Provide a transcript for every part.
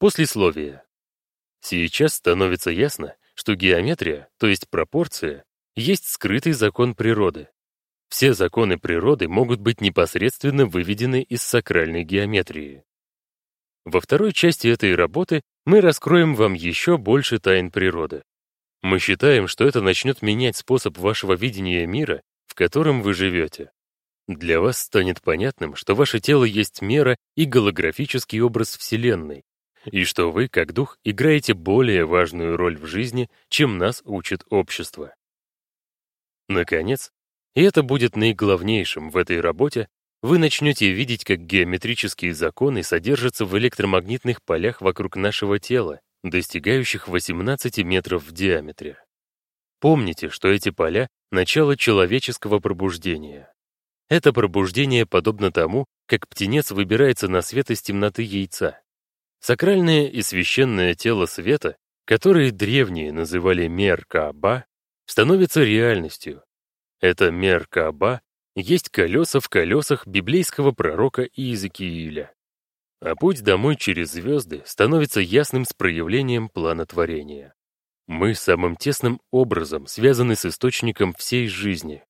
Послесловие. Сейчас становится ясно, что геометрия, то есть пропорция, есть скрытый закон природы. Все законы природы могут быть непосредственно выведены из сакральной геометрии. Во второй части этой работы мы раскроем вам еще больше тайн природы. Мы считаем, что это начнет менять способ вашего видения мира, в котором вы живете. Для вас станет понятным, что ваше тело есть мера и голографический образ Вселенной, и что вы, как дух, играете более важную роль в жизни, чем нас учит общество. Наконец, и это будет наиглавнейшим в этой работе, вы начнете видеть, как геометрические законы содержатся в электромагнитных полях вокруг нашего тела, достигающих 18 метров в диаметре. Помните, что эти поля — начало человеческого пробуждения. Это пробуждение подобно тому, как птенец выбирается на свет из темноты яйца. Сакральное и священное тело света, которое древние называли Мер-Кааба, становится реальностью. Это Мер-Кааба есть колеса в колесах библейского пророка Иезекииля. А путь домой через звезды становится ясным с проявлением плана творения. Мы самым тесным образом связаны с источником всей жизни.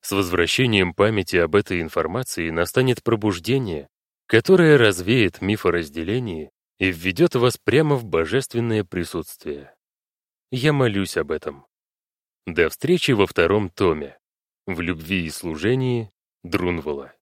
С возвращением памяти об этой информации настанет пробуждение, которое развеет миф о разделении и введет вас прямо в божественное присутствие. Я молюсь об этом. До встречи во втором томе. В любви и служении Друнвала.